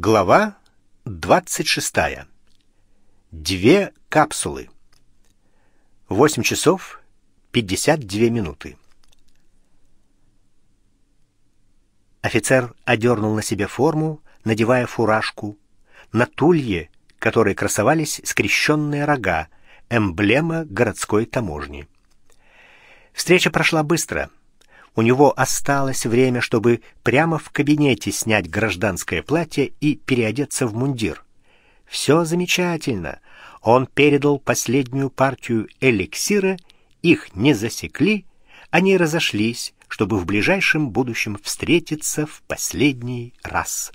Глава 26. Две капсулы. 8 часов 52 минуты. Офицер одернул на себе форму, надевая фуражку. На тулье, которой красовались скрещенные рога, эмблема городской таможни. Встреча прошла быстро — у него осталось время, чтобы прямо в кабинете снять гражданское платье и переодеться в мундир. Все замечательно. Он передал последнюю партию эликсира, их не засекли, они разошлись, чтобы в ближайшем будущем встретиться в последний раз.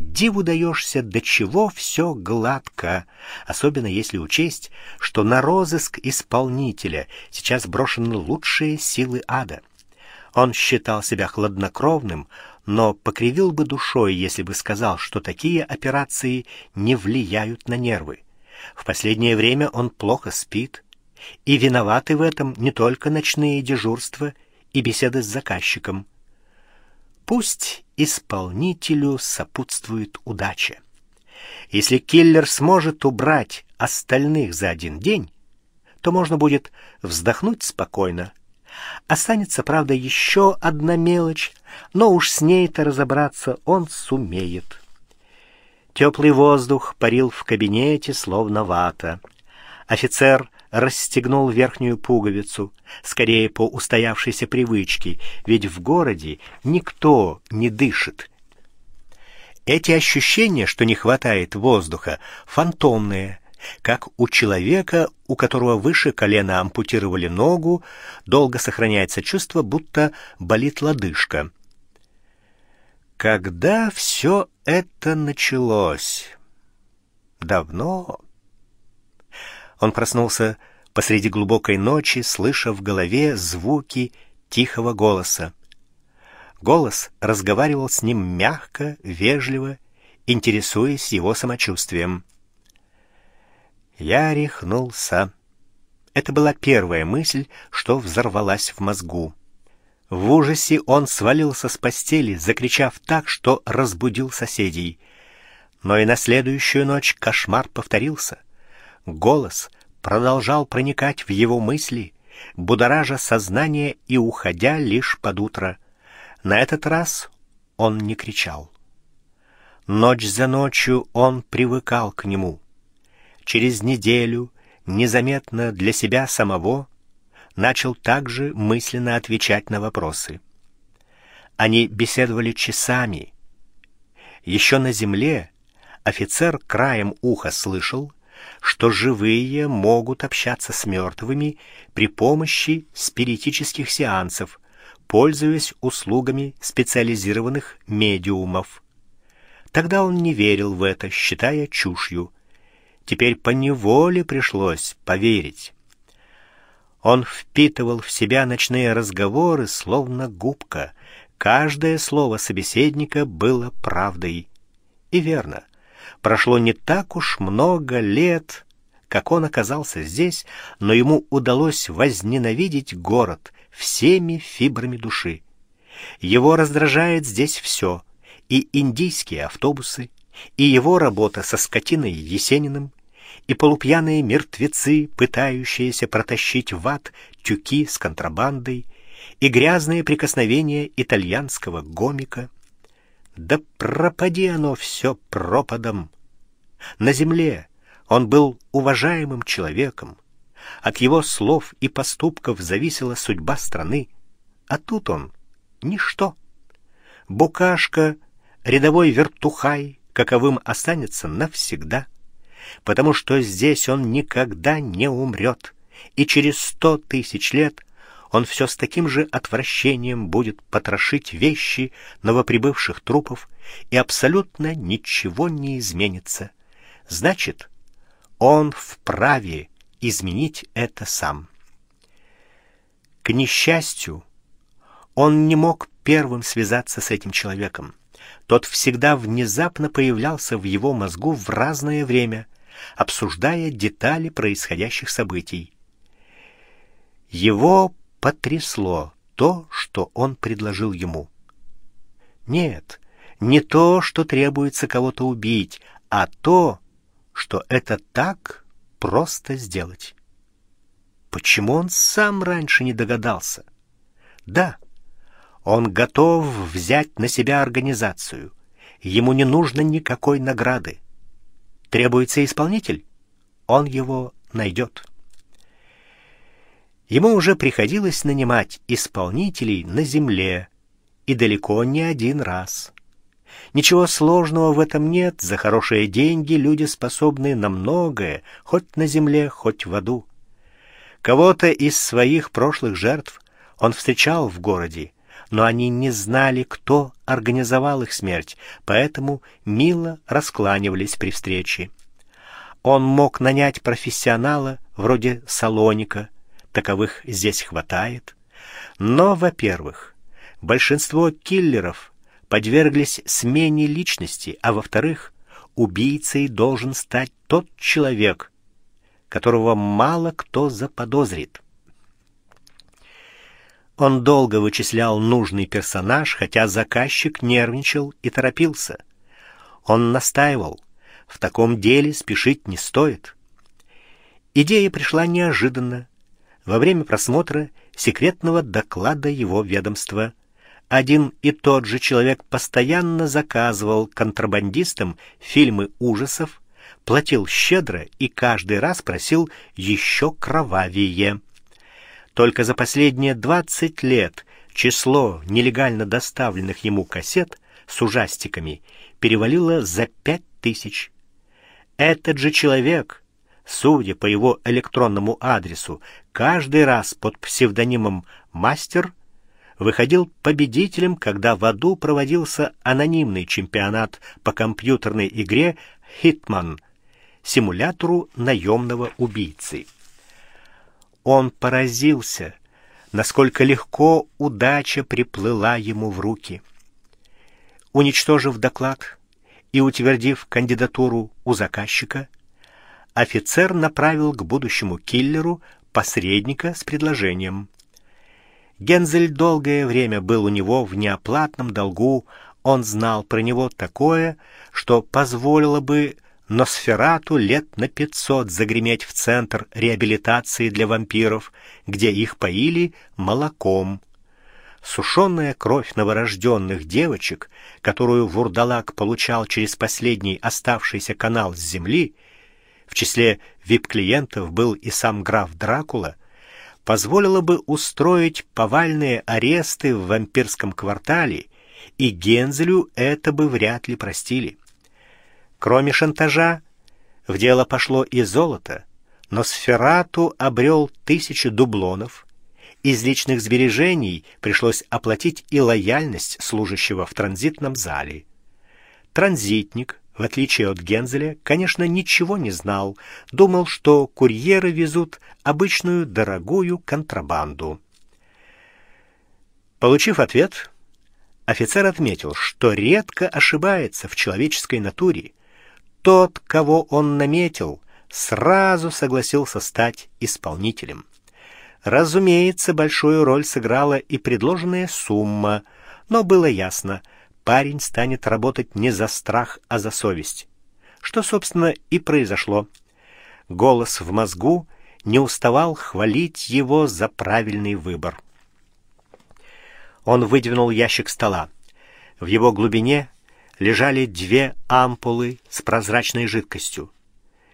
Диву даешься, до чего все гладко, особенно если учесть, что на розыск исполнителя сейчас брошены лучшие силы ада. Он считал себя хладнокровным, но покривил бы душой, если бы сказал, что такие операции не влияют на нервы. В последнее время он плохо спит, и виноваты в этом не только ночные дежурства и беседы с заказчиком. Пусть исполнителю сопутствует удача. Если киллер сможет убрать остальных за один день, то можно будет вздохнуть спокойно, Останется, правда, еще одна мелочь, но уж с ней-то разобраться он сумеет. Теплый воздух парил в кабинете, словно вата. Офицер расстегнул верхнюю пуговицу, скорее по устоявшейся привычке, ведь в городе никто не дышит. Эти ощущения, что не хватает воздуха, фантомные, как у человека, у которого выше колена ампутировали ногу, долго сохраняется чувство, будто болит лодыжка. Когда все это началось? Давно. Он проснулся посреди глубокой ночи, слыша в голове звуки тихого голоса. Голос разговаривал с ним мягко, вежливо, интересуясь его самочувствием. Я рехнулся. Это была первая мысль, что взорвалась в мозгу. В ужасе он свалился с постели, закричав так, что разбудил соседей. Но и на следующую ночь кошмар повторился. Голос продолжал проникать в его мысли, будоража сознание и уходя лишь под утро. На этот раз он не кричал. Ночь за ночью он привыкал к нему через неделю, незаметно для себя самого, начал также мысленно отвечать на вопросы. Они беседовали часами. Еще на земле офицер краем уха слышал, что живые могут общаться с мертвыми при помощи спиритических сеансов, пользуясь услугами специализированных медиумов. Тогда он не верил в это, считая чушью. Теперь по неволе пришлось поверить. Он впитывал в себя ночные разговоры, словно губка. Каждое слово собеседника было правдой. И верно, прошло не так уж много лет, как он оказался здесь, но ему удалось возненавидеть город всеми фибрами души. Его раздражает здесь все — и индийские автобусы, и его работа со скотиной Есениным, и полупьяные мертвецы, пытающиеся протащить в ад тюки с контрабандой, и грязные прикосновения итальянского гомика. Да пропади оно все пропадом! На земле он был уважаемым человеком, от его слов и поступков зависела судьба страны, а тут он — ничто. Букашка, рядовой вертухай, каковым останется навсегда, потому что здесь он никогда не умрет, и через сто тысяч лет он все с таким же отвращением будет потрошить вещи новоприбывших трупов, и абсолютно ничего не изменится. Значит, он вправе изменить это сам. К несчастью, он не мог первым связаться с этим человеком. Тот всегда внезапно появлялся в его мозгу в разное время, обсуждая детали происходящих событий. Его потрясло то, что он предложил ему. Нет, Не то, что требуется кого-то убить, а то, что это так просто сделать. Почему он сам раньше не догадался? Да, он готов взять на себя организацию. Ему не нужно никакой награды. Требуется исполнитель? Он его найдет. Ему уже приходилось нанимать исполнителей на земле, и далеко не один раз. Ничего сложного в этом нет, за хорошие деньги люди способны на многое, хоть на земле, хоть в аду. Кого-то из своих прошлых жертв он встречал в городе, но они не знали, кто организовал их смерть, поэтому мило раскланивались при встрече. Он мог нанять профессионала вроде Салоника, таковых здесь хватает. Но, во-первых, большинство киллеров подверглись смене личности, а во-вторых, убийцей должен стать тот человек, которого мало кто заподозрит. Он долго вычислял нужный персонаж, хотя заказчик нервничал и торопился. Он настаивал, в таком деле спешить не стоит. Идея пришла неожиданно, во время просмотра секретного доклада его ведомства. Один и тот же человек постоянно заказывал контрабандистам фильмы ужасов, платил щедро и каждый раз просил еще кровавее. Только за последние 20 лет число нелегально доставленных ему кассет с ужастиками перевалило за пять тысяч. Этот же человек, судя по его электронному адресу, каждый раз под псевдонимом «Мастер» выходил победителем, когда в аду проводился анонимный чемпионат по компьютерной игре «Хитман» симулятору наемного убийцы. Он поразился, насколько легко удача приплыла ему в руки. Уничтожив доклад и утвердив кандидатуру у заказчика, офицер направил к будущему киллеру посредника с предложением. Гензель долгое время был у него в неоплатном долгу, он знал про него такое, что позволило бы Носферату лет на пятьсот загреметь в центр реабилитации для вампиров, где их поили молоком. Сушеная кровь новорожденных девочек, которую Вурдалак получал через последний оставшийся канал с земли, в числе вип-клиентов был и сам граф Дракула, позволила бы устроить повальные аресты в вампирском квартале, и Гензелю это бы вряд ли простили. Кроме шантажа, в дело пошло и золото, но Сферату обрел тысячу дублонов. Из личных сбережений пришлось оплатить и лояльность служащего в транзитном зале. Транзитник, в отличие от Гензеля, конечно, ничего не знал, думал, что курьеры везут обычную дорогую контрабанду. Получив ответ, офицер отметил, что редко ошибается в человеческой натуре, тот, кого он наметил, сразу согласился стать исполнителем. Разумеется, большую роль сыграла и предложенная сумма, но было ясно, парень станет работать не за страх, а за совесть. Что, собственно, и произошло. Голос в мозгу не уставал хвалить его за правильный выбор. Он выдвинул ящик стола. В его глубине лежали две ампулы с прозрачной жидкостью.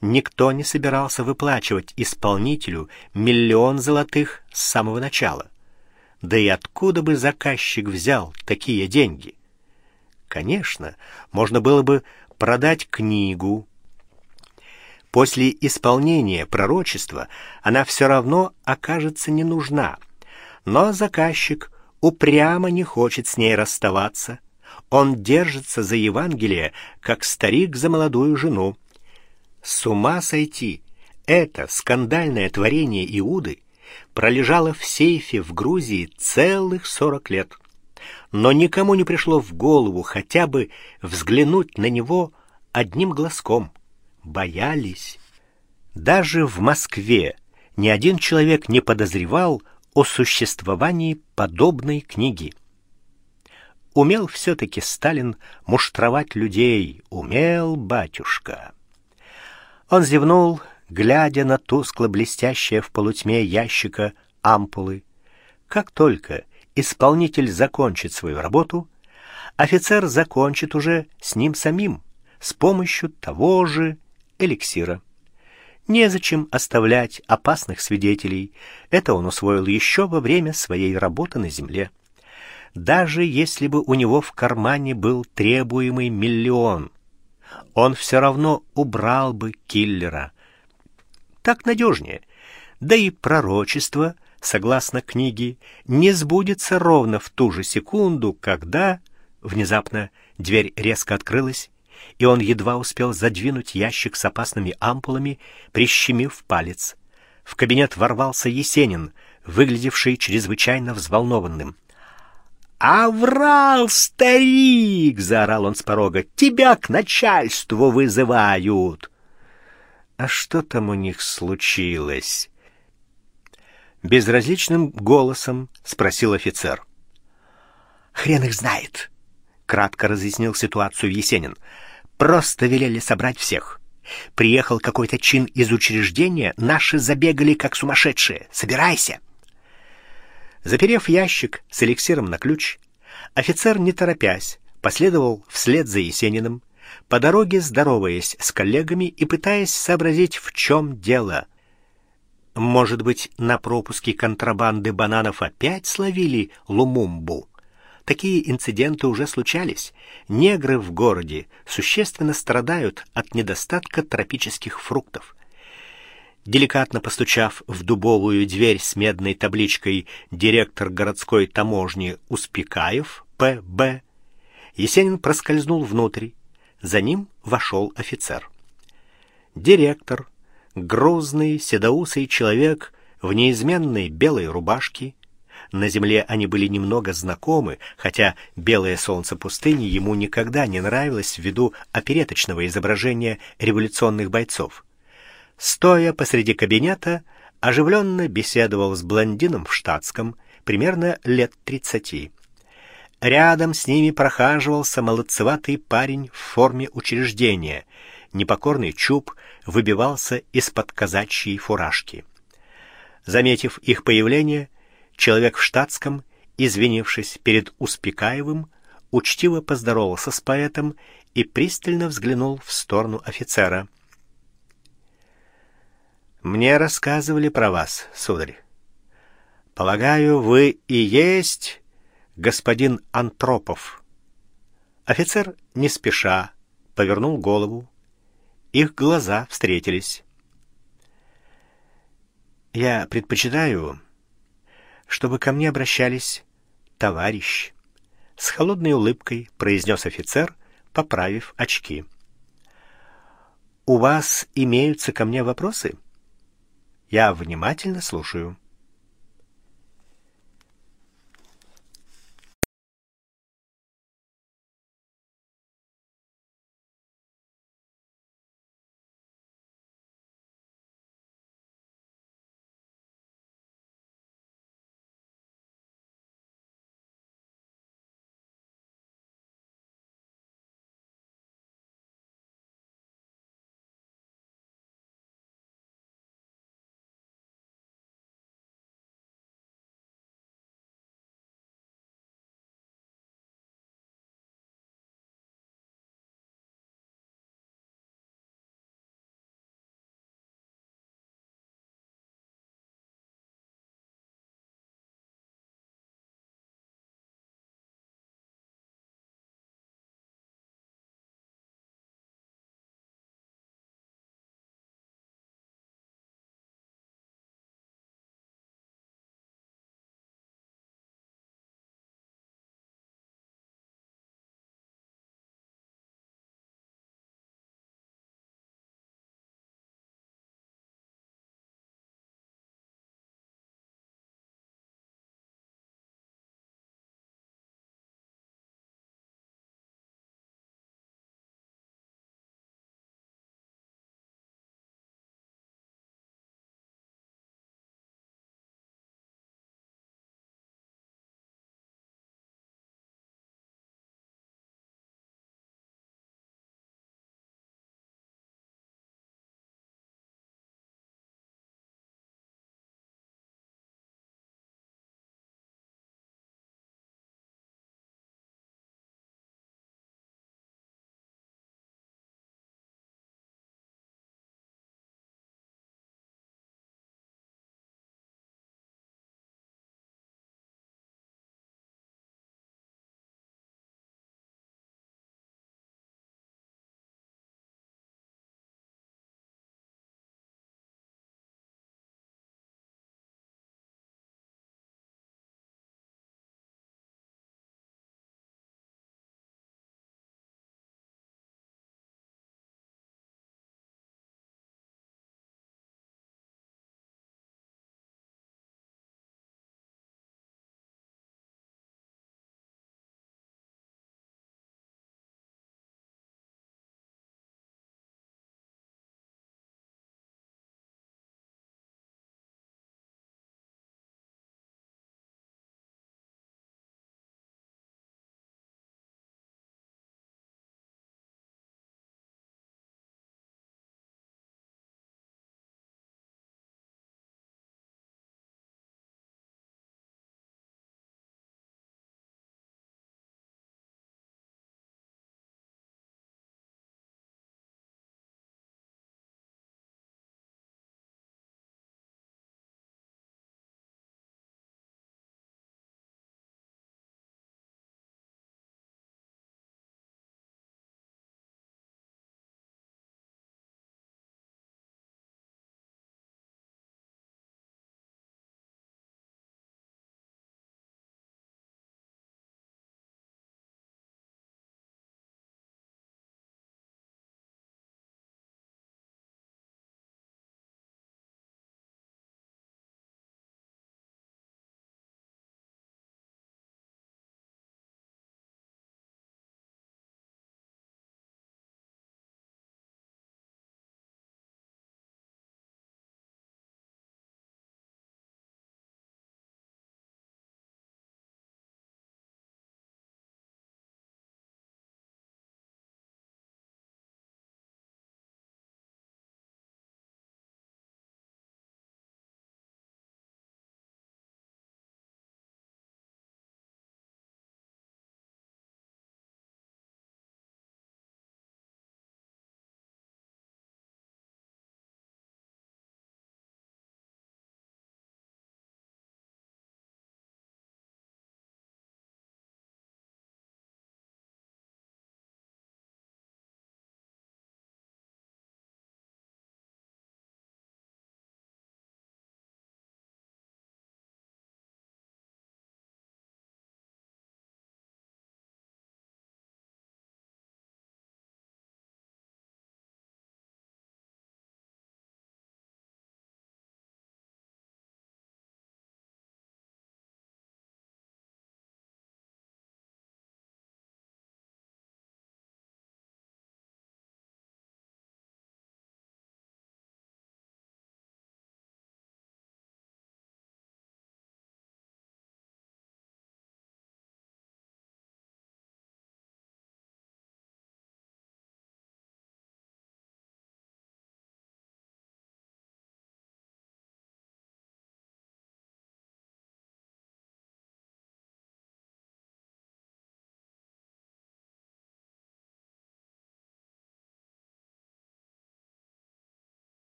Никто не собирался выплачивать исполнителю миллион золотых с самого начала. Да и откуда бы заказчик взял такие деньги? Конечно, можно было бы продать книгу. После исполнения пророчества она все равно окажется не нужна. Но заказчик упрямо не хочет с ней расставаться. Он держится за Евангелие, как старик за молодую жену. С ума сойти! Это скандальное творение Иуды пролежало в сейфе в Грузии целых сорок лет. Но никому не пришло в голову хотя бы взглянуть на него одним глазком. Боялись. Даже в Москве ни один человек не подозревал о существовании подобной книги. Умел все-таки Сталин муштровать людей, умел батюшка. Он зевнул, глядя на тускло блестящее в полутьме ящика ампулы. Как только исполнитель закончит свою работу, офицер закончит уже с ним самим, с помощью того же эликсира. Незачем оставлять опасных свидетелей. Это он усвоил еще во время своей работы на земле. Даже если бы у него в кармане был требуемый миллион, он все равно убрал бы киллера. Так надежнее. Да и пророчество, согласно книге, не сбудется ровно в ту же секунду, когда... Внезапно дверь резко открылась, и он едва успел задвинуть ящик с опасными ампулами, прищемив палец. В кабинет ворвался Есенин, выглядевший чрезвычайно взволнованным. «Аврал, старик!» — заорал он с порога. «Тебя к начальству вызывают!» «А что там у них случилось?» Безразличным голосом спросил офицер. «Хрен их знает!» — кратко разъяснил ситуацию Есенин. Просто велели собрать всех. Приехал какой-то чин из учреждения, наши забегали как сумасшедшие. Собирайся. Заперев ящик с эликсиром на ключ, офицер, не торопясь, последовал вслед за Есениным, по дороге здороваясь с коллегами и пытаясь сообразить, в чем дело. Может быть, на пропуске контрабанды бананов опять словили Лумумбу? Такие инциденты уже случались. Негры в городе существенно страдают от недостатка тропических фруктов. Деликатно постучав в дубовую дверь с медной табличкой «Директор городской таможни Успекаев, П.Б., Есенин проскользнул внутрь. За ним вошел офицер. Директор, грозный, седоусый человек в неизменной белой рубашке, на земле они были немного знакомы, хотя белое солнце пустыни ему никогда не нравилось ввиду опереточного изображения революционных бойцов. Стоя посреди кабинета, оживленно беседовал с блондином в штатском, примерно лет тридцати. Рядом с ними прохаживался молодцеватый парень в форме учреждения. Непокорный чуб выбивался из-под казачьей фуражки. Заметив их появление, Человек в штатском, извинившись перед Успекаевым, учтиво поздоровался с поэтом и пристально взглянул в сторону офицера. «Мне рассказывали про вас, сударь. Полагаю, вы и есть господин Антропов». Офицер не спеша повернул голову. Их глаза встретились. «Я предпочитаю чтобы ко мне обращались «товарищ», — с холодной улыбкой произнес офицер, поправив очки. «У вас имеются ко мне вопросы?» «Я внимательно слушаю».